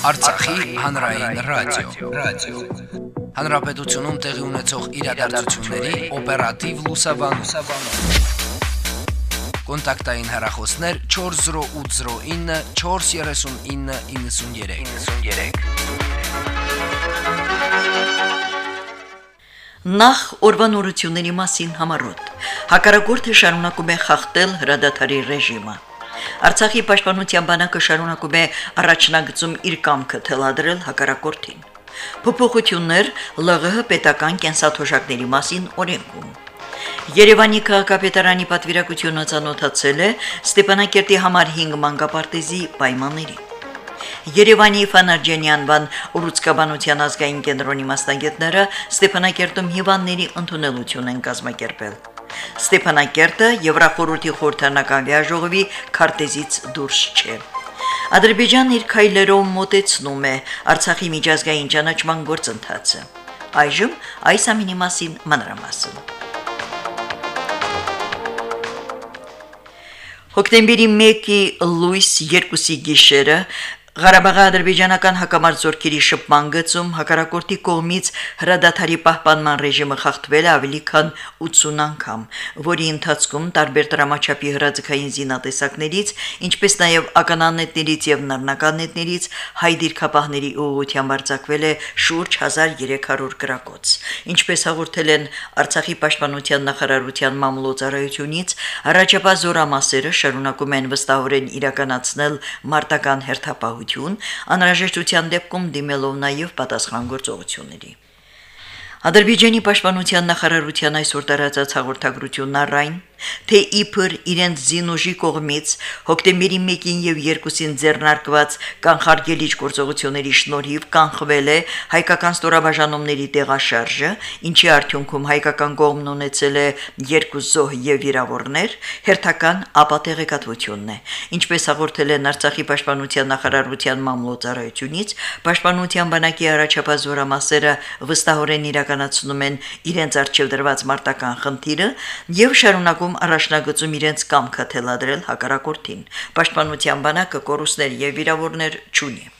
Արցախի հանրային ռադիո, ռադիո։ Հանրապետությունում տեղի ունեցող իրադարձությունների օպերատիվ լուսաբանում։ Կոնտակտային հեռախոսներ 40809 43993։ 93։ Նախ օրվանորությունների մասին համարոտ։ Հակառակորդը շարունակում է խախտել հրադադարի ռեժիմը։ Արցախի պաշտպանության բանակը շարունակում է առաջնագծում իր կամքը թելադրել հակառակորդին։ Փոփոխություններ ԼՂՀ պետական կենսաթոշակների մասին օրենքում։ Երևանի քաղաքապետարանի պատվիրակությունը ցանոթացել է Ստեփանակերտի համար 5 մանկապարտեզի պայմաններին։ Երևանի Ֆանարջենյան-վան ուռուցկաբանության ազգային կենտրոնի մասնագետները Ստեփանակերտում հիվանդների ընդունելություն են կազմակերպել։ Ստեփանակերտը Եվրախորհրդի խորհրդանական վիայժողովի քարտեզից դուրս չէ։ Ադրբեջանն իր քայլերով մոտեցնում է Արցախի միջազգային ճանաչման գործընթացը։ Այժմ այս ամինի մասին մանրամասն։ Հոկտեմբերի 1-ի լույս 2-ի գիշերը Ղարաբաղի ադրբեջանական հակամարտությունների շփման գծում հակառակորդի կողմից հրադադարի պահպանման ռեժիմը խախտվել է ավելի քան 80 անգամ, որի ընթացքում տարբեր դրամաչափի հրաձգային զինատեսակներից, ինչպես նաև ականանետներից եւ նռնականետներից հայ դիրքապահների ուղղությամբ արձակվել է շուրջ 1300 գրակոց։ Ինչպես հաղորդել են Արցախի պաշտպանության նախարարության մամլոյցարայությունից, առաջապահ զորամասերը շարունակում են վստահորեն իրականացնել մարտական հերթապահ հաջողություն, անհրաժեշտության դեպքում դիմելով նաև պատասխան գործողությունների։ Ադրբեջանի պաշտպանության նախարարության այսօր տարածած հաղորդագրությունն առայն, թե իբր իրենց զինուժի կողմից հոկտեմբերի 1-ին եւ 2-ին ձեռնարկված կանխարգելիչ գործողությունների շնորհիվ կանխվել է հայկական ստորաբաժանումների տեղաշարժը, ինչի արդյունքում հայկական կողմն ունեցել է երկու զոհ եւ վիրավորներ, հերթական ապատեղեկատվությունն է։ Ինչպես հաղորդել են Արցախի պաշտպանության նախարարության մամլոյցարայությունից, պաշտպանության բանակի առաջապահ զորամասերը վստահորեն իրական իրականացնում են իրենց արժեվ դրված մարտական խնդիրը եւ շարունակում առաջնագծում իրենց կամքը թելադրել հակառակորդին։ Պաշտպանության բանակը կորուստներ եւ վիրավորներ չունի։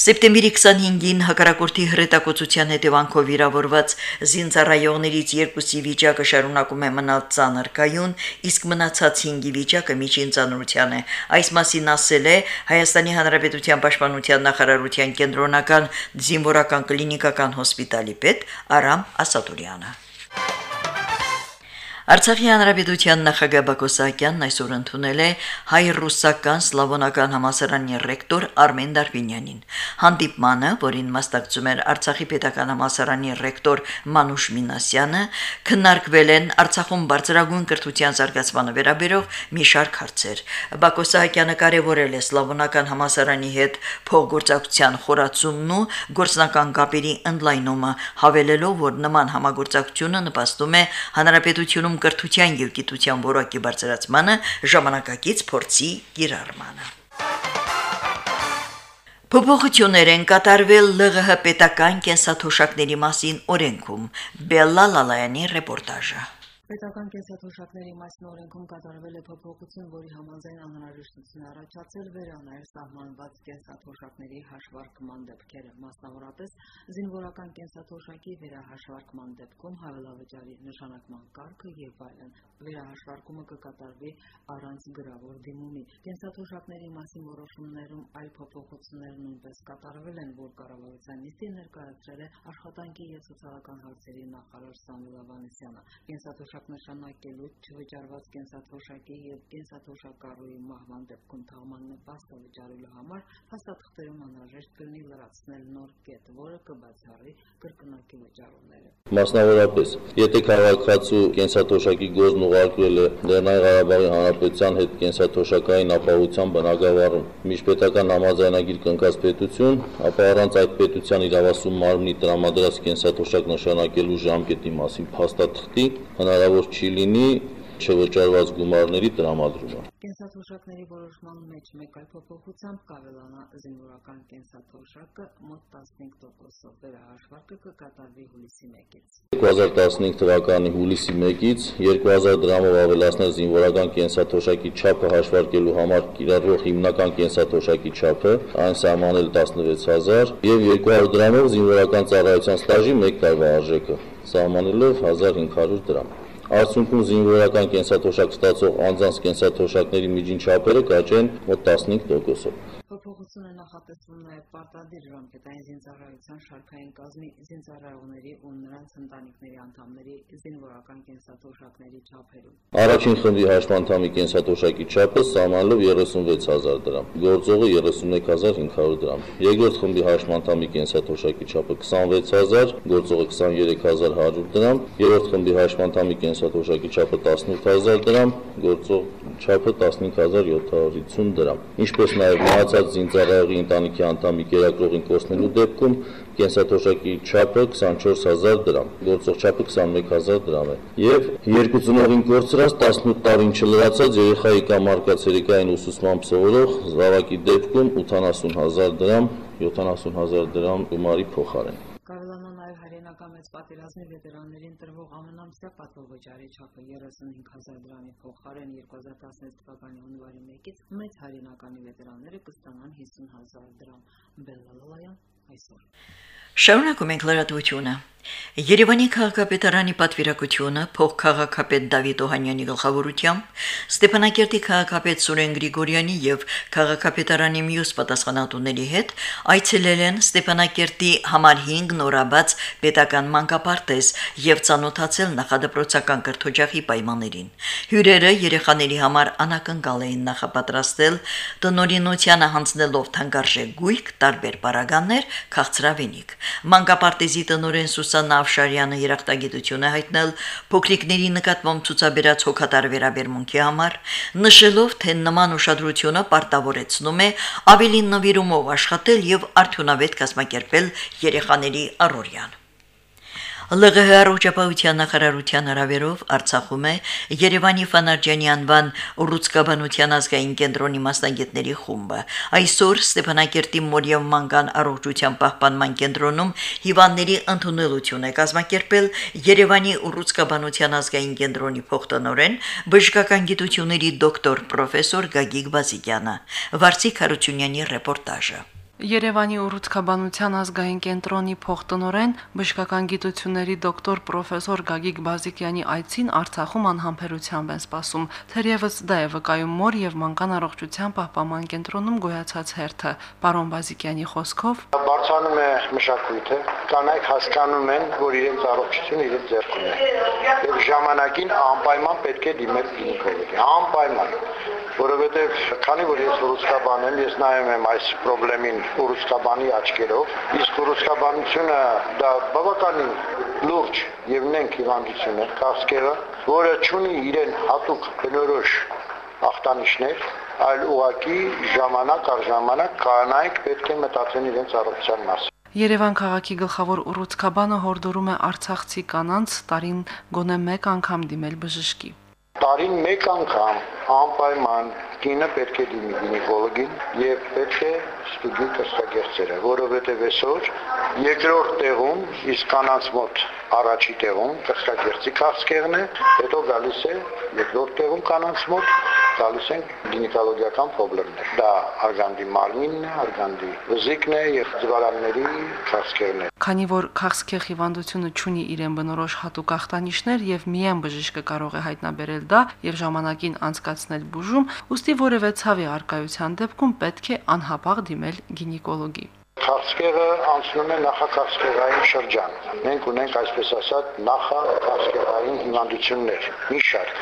Սեպտեմբերի 25-ին հակառակորդի հրետակոծության հետևանքով վիրավորված զինծառայողներից երկուսի վիճակը շարունակում է մնալ ծանր կայուն, իսկ մնացած 5-ի վիճակը միջին ծանրության է։ Այս մասին ասել է Հայաստանի Հանրապետության Պաշտպանության նախարարության կենտրոնական զինվորական կլինիկական հոսպիտալի պետ Արամ Ասատուրյանը։ Արցախի հանրապետության նախագահ Բակո Սահակյանն այսօր ընդունել է հայ-ռուսական սլավոնական համասարանի ռեկտոր Արմեն Դարբինյանին։ Հանդիպմանը, որին մասնակցում էր Արցախի պետական համասարանի ռեկտոր Մանուշ Մինասյանը, քննարկվել են Արցախում բարձրագույն կրթության զարգացմանը վերաբերող մի շարք հարցեր։ Բակո Սահակյանը կարևորել է սլավոնական համասարանի հետ փոխգործակցության խորացումն ու գործնական կապերի ընդլայնումը, հավելելով, որ նման համագործակցությունը նպաստում է հանրապետությունում կրթության եւ գիտության որակի բարձրացմանը, ժամանակակից փորձի կիրառմանը։ Փոփոխություններ են կատարվել ԼՂՀ պետական կենսաթոշակների մասին օրենքում։ Բելլա Լալայանի ռեպորտաժը։ Պետական կենսաթոշակների մասին օրենքում կատարվել է փոփոխություն, որի համաձայն անհրաժեշտություն առաջացել վերանայել սահմանված կենսաթոշակների հաշվարկման դեպքերը, մասնավորապես զինվորական կենսաթոշակի վերահաշվարկման դեպքում հավելավճարի նշանակման կարգը եւ այլն։ Վերահաշվարկումը կկատարվի առանց գրավոր դիմումի։ Կենսաթոշակների մասին որոշումներում այլ փոփոխություններ նույնպես կատարվել են, որ կառավարության նիստի ներկայացրել է աշխատանքի եւ սոցիալական հարցերի նախարար Սամվել Ավանեսյանը։ Կենսաթոշակ թոշակ նշանակելու չվճարված կենսաթոշակի եւ կենսաթոշակառուի մահվան դեպքում թաղման նպաստը վճարելու համար հաստատքներում անհրաժեշտ կլինի լրացնել նոր կետ, որը կբացառի կրկնակի վճարումները։ Մասնավորապես, եթե քաղաքացու կենսաթոշակի գոզն ուղարկվել է Լեռնային Ղարաբաղի Հանրապետության հետ կենսաթոշակային ապահովության բնագավառում, միջպետական համաձայնագիր կնքած պետություն, ապա առանց այդ պետության իրավասու մարմնի տրամադրած կենսաթոշակ նշանակելու ժամկետի մասին փաստաթղթի հնարավոր հնարավոր չի լինի չվճարված գումարների տրամադրումը։ Կենսաթոշակների որոշման մեջ մեկ այլ փոփոխությամբ կավելանա զինվորական կենսաթոշակը մոտ 15%-ով վերահաշվարկը կկատարվի հուլիսի 1-ից։ 2015 թվականի հուլիսի 1-ից 2000 դրամով ավելացնել զինվորական կենսաթոշակի չափը հաշվարկելու համար կիրառվող հիմնական կենսաթոշակի չափը, այն սահմանել 16000 եւ 200 դրամով զինվորական ծառայության ստաժի 1 տարվա արժեքը, սահմանելով 1500 դրամ։ Արդյունքում զինվորական կենսաթոշակ ստացող անձանց կենսաթոշակների միջին չափերը կաճեն մոտ 15%-ով։ Փոփոխությունը նախատեսվում նաև պարտադիր ժամկետային զինծառայության շարքային կազմի զինծառայողների ու նրանց ընտանիքների անդամների զինվորական կենսաթոշակների չափերում։ Առաջին խմբի հաշմանդամի կենսաթոշակի չափը սահմանելով 36000 դրամ, գործողը 31500 դրամ։ Երկրորդ խմբի հաշմանդամի կենսաթոշակի չափը 26000, գործողը 23100 դրամ։ Երրորդ խմբի հաշմանդամի կենսաթոշակի չափը 18000 դրամ, գործող չափը 15750 դրամ։ Ինչպես նաև մահացած զինծառայողի ընտանիքի անդամի կերակրողին կորցնելու դեպքում կենսաթոշակի չափը 24000 դրամ, գործող չափը 21000 դրամ է։ Եվ երկու ծնողին կորցրած 18 տարին չլրացած երեխայի կամ արկածերիկային ուսուցմամբ սովորող զավակի դեպքում 80000 դրամ, 70000 դրամ գումարի փոխարեն։ Կարողանա նաև հայրենական մեծ պատերազմի վետերաններին տրվող ամենամսյա պատվովճարի չափը 35000 դրամի փոխարեն 2016 թվականի հունվարի 1-ից մեծ հայրենականի վետերանները կստանան 50000 դրամ։ Բելլալալայան այսօր։ Շարունակում ենք լրատվությունը։ Երևանի քաղաքապետարանի պատվիրակությունը փոխքաղաքապետ Դավիթ Օհանյանի գլխավորությամբ Ստեփանակերտի քաղաքապետ Սուրեն Գրիգորյանի եւ քաղաքապետարանի մյուս պատասխանատուների հետ այցելել են Ստեփանակերտի համար 5 նորաբաց պետական մանկապարտեզ եւ ցանոթացել նախադպրոցական կրթօջախի պայմաններին։ Հյուրերը երեխաների համար անակնկալ էին նախապատրաստել տնորինությանը հանձնելով թանկարժեք գույք, տարբեր պարագաներ, քաղցրավենիք։ Մանկապարտեզի տնորեն Սուսաննա Ավշարյանը երախտագիտություն է հայտնել փոքրիկների նկատմամբ ցուցաբերած հոգատար վերաբերմունքի համար, նշելով, թե նման ուշադրությունը պարտավորեցնում է ավելի նվիրումով աշխատել եւ արդյունավետ կազմակերպել երեխաների առօրյան։ ԼՂՀ առողջապահության նախարարության հրավերով Արցախում է Երևանի Ֆանարջյանի անվան ռուսկաբանության ազգային կենտրոնի մասնագետների խումբը։ Այսօր Ստեփանակերտի Մորիև մանկան առողջության պահպանման կենտրոնում հիվանդների ընդունելություն է կազմակերպել Երևանի ռուսկաբանության ազգային կենտրոնի փոխտնօրեն բժշկական գիտությունների դոկտոր պրոֆեսոր Գագիկ Բազիկյանը։ Վարսիկ Հարությունյանի ռեպորտաժը։ Երևանի ուռուցքաբանության ազգային կենտրոնի փոխտնօրեն բժշկական գիտությունների դոկտոր պրոֆեսոր Գագիկ Բազիկյանի այցին Արցախում անհամբերությամբ են սպասում։ Թերևս դա է վկայում մոր եւ մանկան առողջության պահպանման կենտրոնում գոյացած հերթը։ Պարոն Բազիկյանի խոսքով բարձանում է մշակույթը, կանայք հասկանում են, որ իրենց առողջությունը իրենց ձեռքում է։ Եվ ժամանակին անպայման պետք է դիմել գինեկոլոգի, անպայման, որովհետև քանի որ ես ռուսկաբան եմ, ես նայում եմ այս խնդրեմին ռուսկաբանի աչքերով, իսկ ռուսկաբանությունը դա բավականին լուրջ եւ նենք հիվանդություն է, կասկերը, որը ունի իրեն հատուկ բնորոշ ախտանիշներ, այլ ուղակի ժամանակ առ ժամանակ կանայք պետք է մտածեն իրենց առողջության մասին։ Երևան քաղաքի գլխավոր ուռուցքաբանը հորդորում է Արցախցի կանանց տարին գոնե 1 անգամ դիմել բժշկի։ Տարին 1 անգամ անպայման կինը պետք է դիմի գինեկոլոգին եւ պետք է ստուգի կրծքագեղձերը, որովհետեւ այսօր երկրորդ տեղում իսկ կանանց մոտ առաջի տեղում կրծքագեղձի քաղցկեղն է, հետո գալիս է երկրորդ տեղում կանանց մոտ գալիս են գինեկոլոգիական խնդիրներ։ Դա արգանդի մարմինն է, արգանդի վզիկն է եւ ձվարանների քաղցկեղն է։ Քանի որ քաղցկեղ հիվանդությունը ունի իրեն բնորոշ հատուկ ախտանիշներ եւ միայն բժիշկը կարող է հայտնաբերել դա եւ ժամանակին անցկացնել բուժում, ուստի որևէ ցավի արկայության դեպքում պետք է անհապաղ դիմել գինեկոլոգի։ Քաղցկեղը անցնում է նախաքաղցկեղային շրջան։ Մենք ունենք այսպես ասած նախաքաղցկեղային հիվանդություններ, մի շարք,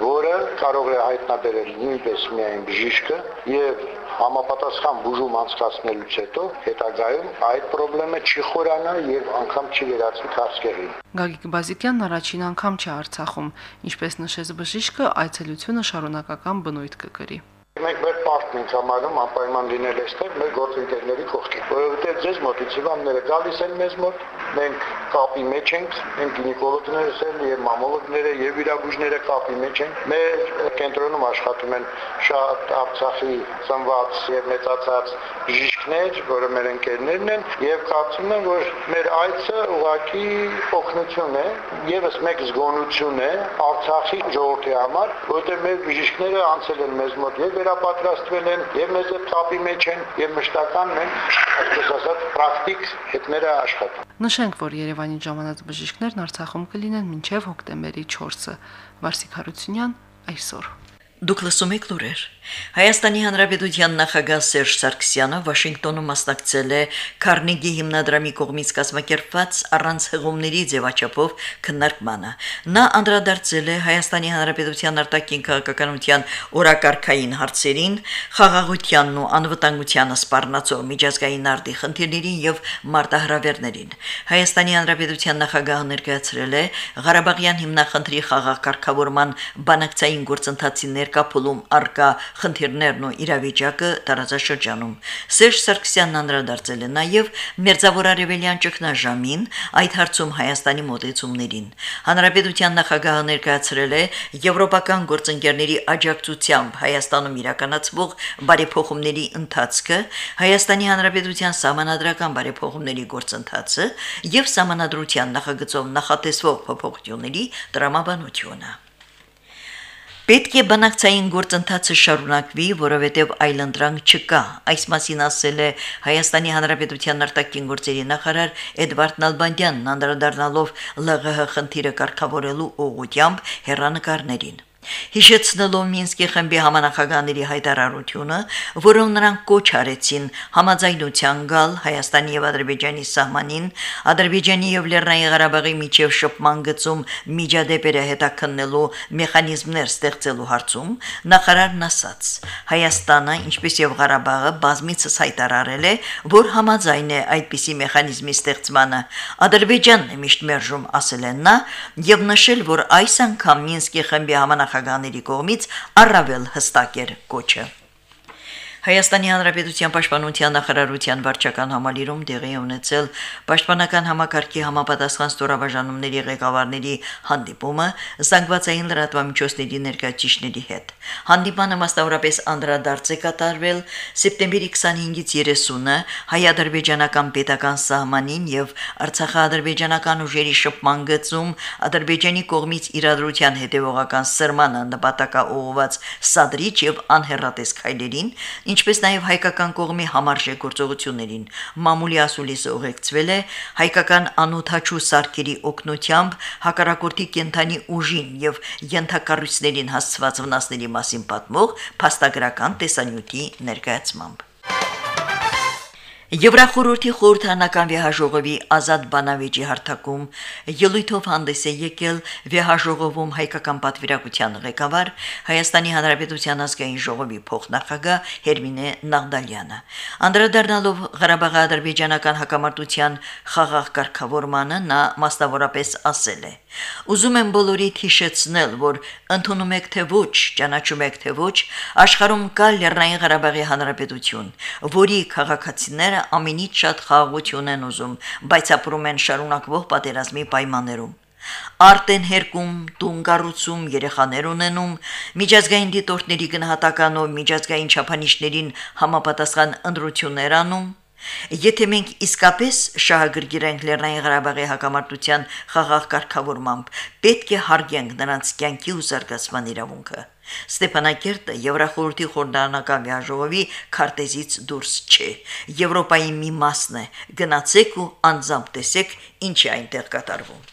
որը կարող է հայտնաբերել նույնպես միայն բժիշկը եւ համապատասխան բուժում անցկացնելուց հետո հետագայում այդ խնդրեմը չի խորանա եւ անգամ չի վերածվի քաղցկեղի։ Գագիկ Բազիկյանն առաջին անգամ չի Արցախում, ինչպես նշեց բժիշկը, այցելությունը շարունակական բնույթ կկրի։ Մենք մեր պարտք ենք համարում անպայման լինել այստեղ մեր գործընկերների կողքին, որովհետև ձեզ մոտից հիվանդները գալիս են մեզ մոտ, մենք կապի մեջ ենք, մենք գինեկոլոգներս են եւ մամոլոգները եւ վիրաբույժները կապի մեջ են։ Մեր կենտրոնում աշխատում են շատ Արցախի ծնված եւ մեծացած բժիշկներ, որը մեր ընկերներն են եւ կարծում եմ, որ մեր այցը ուղակի օգնություն է, եւս մեկ զգոնություն է Արցախի ժողովրդի համար, որովհետեւ մեր բժիշկները անցել են մեզ մոտ եւ վերապատրաստվել են եւ հետ կապի մեջ են եւ մշտական մենք այսպես ասած պրակտիկ հետները աշխատում։ Նշենք, որ Երևանի ժամանած բժիշկներն Արցախում կլինեն մինչև հոկտեմբերի 4-ը։ Վարսիկ Հարությունյան այսօր Դուք լսում եք լուրեր։ Հայաստանի Հանրապետության նախագահ Սերժ Սարգսյանը Վաշինգտոնում մասնակցել է Քարնեգի հիմնադրամի կողմից կազմակերպված առանց հղումների ձևաչափով քննարկմանը։ Նա անդրադարձել է Հայաստանի Հանրապետության արտաքին քաղաքականության օրակարգային հարցերին, խաղաղությանն ու անվտանգությանը սպառնացող միջազգային արտի խնդիրներին եւ մարտահրավերներին։ Հայաստանի Հանրապետության նախագահը ներկայացրել է Ղարաբաղյան հիմնախնդրի խաղաղ կարգավորման բանակցային գործընթացի ներկապոլում արկա խնդիրներն ու իրավիճակը տարածաշրջանում։ Սերժ Սարգսյանն անդրադարձել է նաև Մերձավոր Արևելյան ճգնաժամին, այդ հարցում Հայաստանի մոտեցումներին։ Հանրապետության նախագահը ներկայացրել է եվրոպական գործընկերների աջակցությամբ Հայաստանում իրականացվող բարեփոխումների ընթացքը, Հայաստանի Հանրապետության համանadrական բարեփոխումների գործընթացը եւ համանadrության նախագծով նախատեսվող փոփոխությունների տրամաբանությունը։ Պետք է բանակցային գործընթացը շարունակվի, որովհետև այլընտրանք չկա։ Այս մասին ասել է Հայաստանի Հանրապետության արտաքին գործերի նախարար Էդվարդ Նալբանդյանն անդրադառնալով ԼՂՀ խնդիրը կարգավորելու ուղղությամբ հերանեկարներին։ Հիշեցնելով Մինսկի խմբի համանախագահների հայտարարությունը, որով նրանք կոչ արեցին համաձայնության գալ Հայաստանի եւ Ադրբեջանի սահմանին, Ադրբեջանի եւ Լեռնային Ղարաբաղի միջև շփման գծում միջադեպերը հետաքննելու մեխանիզմներ ստեղծելու հարցում, նախարարն ասաց. Հայաստանը, ինչպես եւ Ղարաբաղը, բազմիցս հայտարարել է, որ համաձայն է այդպիսի մեխանիզմի ստեղծմանը։ Ադրբեջանն է միշտ մերժում, ասել են նա, եւ նշել, որ այս անգամ Մինսկի խմբի համանախագահ նախագահների կողմից առավել հստակ էր կոչը։ Հայաստանի Հանրապետության Պաշտպանության նախարարության վարչական համալիրում տեղի ունեցել Պաշտպանական համակարգի համապատասխան ստորաբաժանումների ղեկավարների հանդիպումը զանգվածային լրատվամիջոցների ներկայացիչների հետ։ Հանդիպանը մասնավորապես անդրադարձ է կատարվել սեպտեմբերի 25-ից 30-ը հայ-ադրբեջանական պետական սահմանին եւ Արցախա-ադրբեջանական ուժերի շփման գծում Ադրբեջանի կողմից իրադրության հետևողական սրմանը նպատակա ուղղված սադրիչ եւ անհերատես քայլերին ինչպես նաև հայկական կողմի համարժեք գործողություններին։ Մամուլի ասուլիսը ուղեկցվել է հայկական անօթաչու սարքերի օգնությամբ հակարակորտի կենթանի ուժին եւ յենթակառույցներին հասցված վնասների մասին պատմող փաստագրական տեսանյութի ներկայացմամբ։ Եվրախորհրդի խորհրդանական վեհաժողովի ազատ բանավեճի հարթակում ելույթով հանդես է եկել վեհաժողովում հայկական պատվիրակության ղեկավար Հայաստանի Հանրապետության ազգային ժողովի փոխնախագահ Հերմինե Նաղդալյանը։ Անդրադառնալով Ղարաբաղի ադրբեջանական հակամարտության խաղաղ կարգավորմանը նա մասնավորապես ասել է. Ուզում եմ բոլորիդ հիշեցնել, որ ընդունում եք թե ոչ, ճանաչում եք թե ոչ, աշխարհում կա Լեռնային Ղարաբաղի Հանրապետություն, որի քաղաքացիները ամենից շատ խաղաղություն են ուզում, բայց ապրում են շարունակվող պատերազմի պայմաններում։ Արտ են հերկում, տուն կառուցում, երեխաներ ունենում, միջազգային դիտորդների գնահատականով միջազգային չափանիշներին համապատասխան ընդրություններ անում։ Եթե մենք իսկապես շահագրգիռ ենք Լեռնային Ղարաբաղի հակամարտության խաղաղ կարգավորմամբ, պետք է հարգենք նրանց կյանքի ու զարգացման իրավունքը։ Ստեփանակերտը Եվրախորհրդի խորհրդանական վիայժողովի քարտեզից դուրս չէ։ Եվրոպայի մի մասն է։ Գնացեք ու անձամբ տեսեք, ինչ է այնտեղ կատարվում։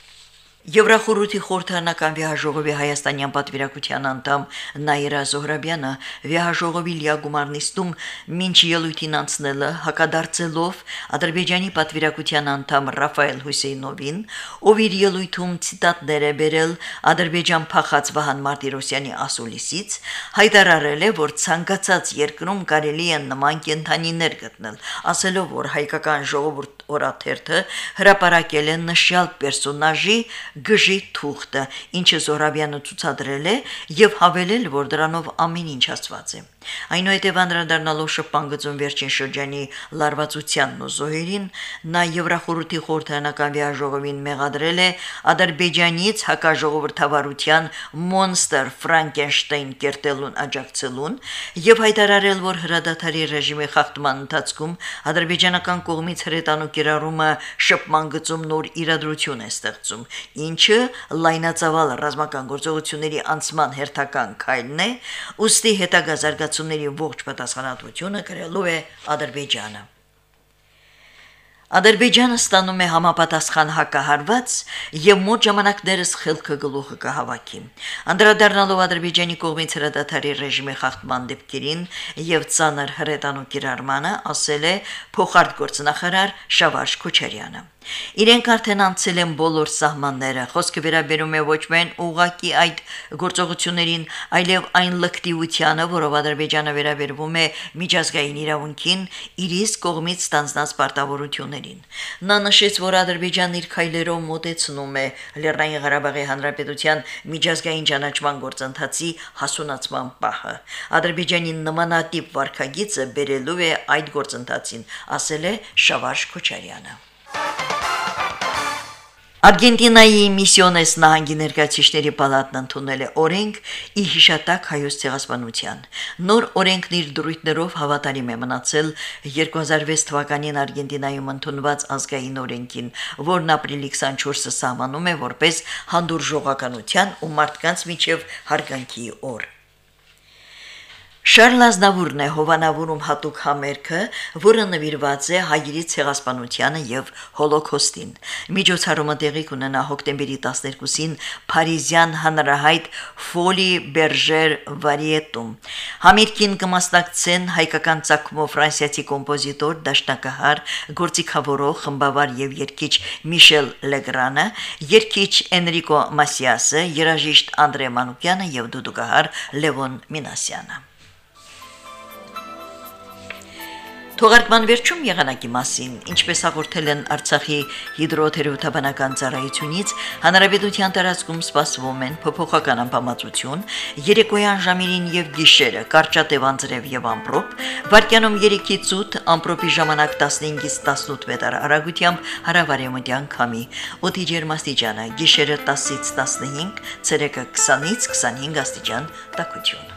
Եվրախորհրդի խորհրդանական վիայժողովի Հայաստանյան պատվիրակության անդամ Նաիրա Զոհրաբյանը վիայժողովի լիագումարնիստում մինչ ելույթին անցնելը հակադարձելով Ադրբեջանի պատվիրակության անդամ Ռաֆայել Հուսեյնովին, ով իր ելույթում ցիտատներ է բերել Ադրբեջան փախած Վահան Մարտիրոսյանի ասուլիսից, հայտարարել է, որ ցանկացած երկրում կարելի է նման կենթանիներ գտնել, ասելով, որ հայկական ժողովուրդ օրաթերթը հրապարակել է նշյալ պերսոնաժի գժի թուղթը, ինչը Զորաբյանը ցուցադրել է եւ հավելել, որ դրանով ամեն ինչ ասված է։ Այնուհետև անդրադառնալով շփման գծում վերջին շրջանի լարվածությանն ու զոհերին, նա Եվրախորհրդի խորհրդանական վիայժողովին մեղադրել է Ադրբեջանից հակաժողովրդավարության մոնստր Ֆրանկենշտեյն կերտելուն աջակցելուն եւ հայտարարել, որ հրադադարի ռեժիմի խախտման ընթացքում ադրբեջանական կողմից հրետանու կիրառումը շփման գծում նոր իրադրություն է ստեղծում, ինչը լայնածավալ ռազմական գործողությունների անցման հերթական քայլն է, ուստի հետագա զարգացումների ողջ պատասխանատվությունը կրելու է Ադրբեջանը։ Ադրբեջանը ստանում է համապատասխան հակահարված եւ մոտ ժամանակներս խելքը գլուխը կհավաքի։ Անդրադառնալով Ադրբեջանի կողմից հրադադարի ռեժիմի խախտման դեպքերին եւ ցաներ հրետանու կիրառմանը, ասել է փոխարտ գործնախարար Շավարժ Քոչարյանը։ Իրենք արդեն անցել են բոլոր սահմանները։ Խոսքը վերաբերում է ոչ միայն ուղակի այդ գործողություններին, այլև այն լկտիությանը, որով Ադրբեջանը վերաբերվում է միջազգային իրավունքին, իր իսկ կողմից ստանձնած պարտավորություններին։ Նա նշեց, որ Ադրբեջանն իր քայլերով մոտեցնում է Լեռնային Ղարաբաղի Հանրապետության միջազգային ճանաչման գործընթացի հասունացման պահը։ Ադրբեջանի նմանատիպ վարկագիծը բերելու է այդ գործընթացին, ասել է Շավարժ Քոչարյանը։ Արգենտինայի միսիոնես նահանգի ներկայացիչների պալատն ընդունել է օրենք ի հիշատակ հայոց ցեղասպանության։ Նոր օրենքն իր դրույթներով հավատարիմ է մնացել 2006 թվականին Արգենտինայում ընդունված ազգային օրենքին, որն ապրիլի 24-ը սահմանում է որպես հանդուրժողականության ու մարդկանց միջև հարգանքի օր։ Շարլ Ազնավուրն է հովանավորում հատուկ համերգը, որը նվիրված է հայերի ցեղասպանությանը եւ հոլոկոստին։ Միջոցառումը տեղի կունենա հոկտեմբերի 12-ին Փարիզյան հանրահայտ Ֆոլի Բերժեր Վարիետում։ Համերգին կմասնակցեն հայկական ցակումով ֆրանսիացի կոմպոզիտոր, դաշնակահար, գործիքավորող, խմբավար եւ երգիչ Միշել Լեգրանը, երգիչ Էնրիկո Մասիասը, երաժիշտ Անդրե Մանուկյանը եւ դուդուկահար Լևոն Մինասյանը։ Թողարկման վերջում եղանակի մասին, ինչպես հաղորդել են Արցախի հիդրոթերապևտաբանական ծառայությունից, հանրապետության տարածքում սպասվում են փոփոխական անբավարարություն, երեկոյան ժամերին եւ գիշերը կարճատև անձրև եւ ամպրոպ, վարկյանում 3-ից 8, ամպրոպի ժամանակ 15-ից 18 մետր արագությամբ հարավարեմտյան քամի, օդի ջերմաստիճանը գիշերը 10-ից 15, ցերեկը 20-ից 25 աստիճան տաքություն։